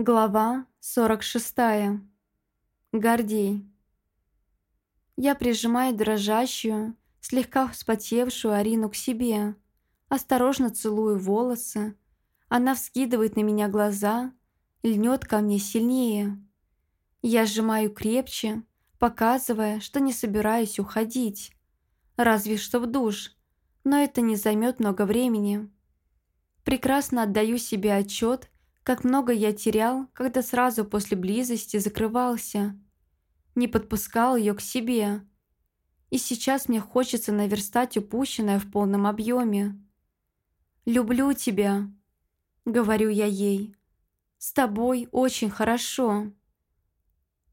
Глава 46. Гордей. Я прижимаю дрожащую, слегка вспотевшую Арину к себе, осторожно целую волосы. Она вскидывает на меня глаза, льнет ко мне сильнее. Я сжимаю крепче, показывая, что не собираюсь уходить. Разве что в душ, но это не займет много времени. Прекрасно отдаю себе отчет, как много я терял, когда сразу после близости закрывался. Не подпускал ее к себе. И сейчас мне хочется наверстать упущенное в полном объеме. «Люблю тебя», — говорю я ей. «С тобой очень хорошо».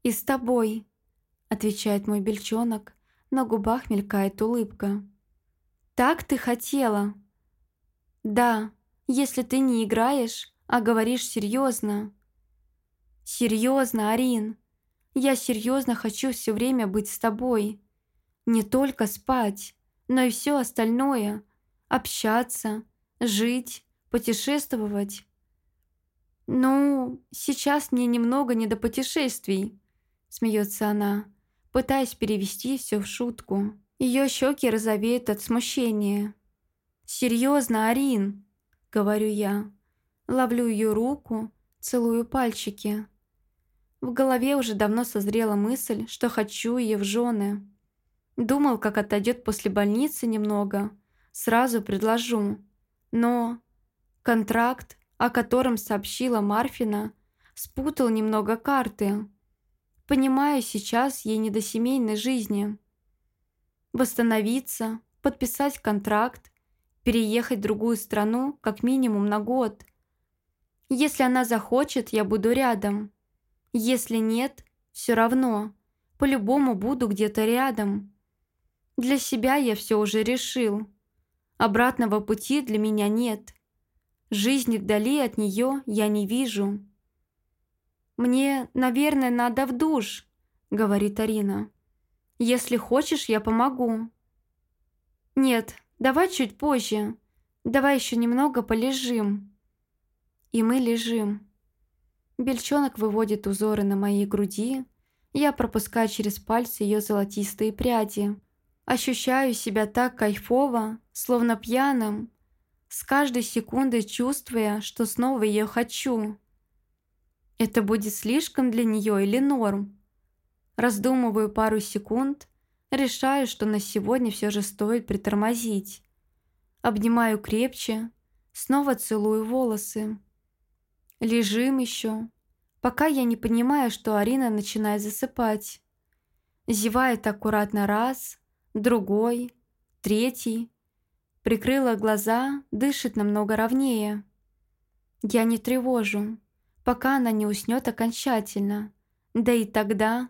«И с тобой», — отвечает мой бельчонок, на губах мелькает улыбка. «Так ты хотела?» «Да, если ты не играешь, а говоришь серьезно. Серьезно, Арин. Я серьезно хочу все время быть с тобой. Не только спать, но и все остальное. Общаться, жить, путешествовать. «Ну, сейчас мне немного не до путешествий», — смеется она, пытаясь перевести все в шутку. Ее щеки розовеют от смущения. «Серьезно, Арин», — говорю я. Ловлю ее руку, целую пальчики. В голове уже давно созрела мысль, что хочу ее в жены. Думал, как отойдет после больницы немного, сразу предложу. Но контракт, о котором сообщила Марфина, спутал немного карты. Понимаю, сейчас ей не до семейной жизни. Восстановиться, подписать контракт, переехать в другую страну как минимум на год – если она захочет, я буду рядом. Если нет, все равно. По-любому буду где-то рядом. Для себя я все уже решил. Обратного пути для меня нет. Жизни вдали от нее я не вижу. «Мне, наверное, надо в душ», — говорит Арина. «Если хочешь, я помогу». «Нет, давай чуть позже. Давай еще немного полежим». И мы лежим. Бельчонок выводит узоры на моей груди. Я пропускаю через пальцы ее золотистые пряди. Ощущаю себя так кайфово, словно пьяным, с каждой секундой чувствуя, что снова ее хочу. Это будет слишком для нее или норм? Раздумываю пару секунд, решаю, что на сегодня все же стоит притормозить. Обнимаю крепче, снова целую волосы. Лежим еще, пока я не понимаю, что Арина начинает засыпать. Зевает аккуратно раз, другой, третий. Прикрыла глаза, дышит намного ровнее. Я не тревожу, пока она не уснет окончательно. Да и тогда...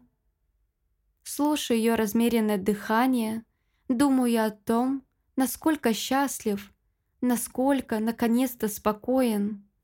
Слушаю ее размеренное дыхание, думаю о том, насколько счастлив, насколько наконец-то спокоен.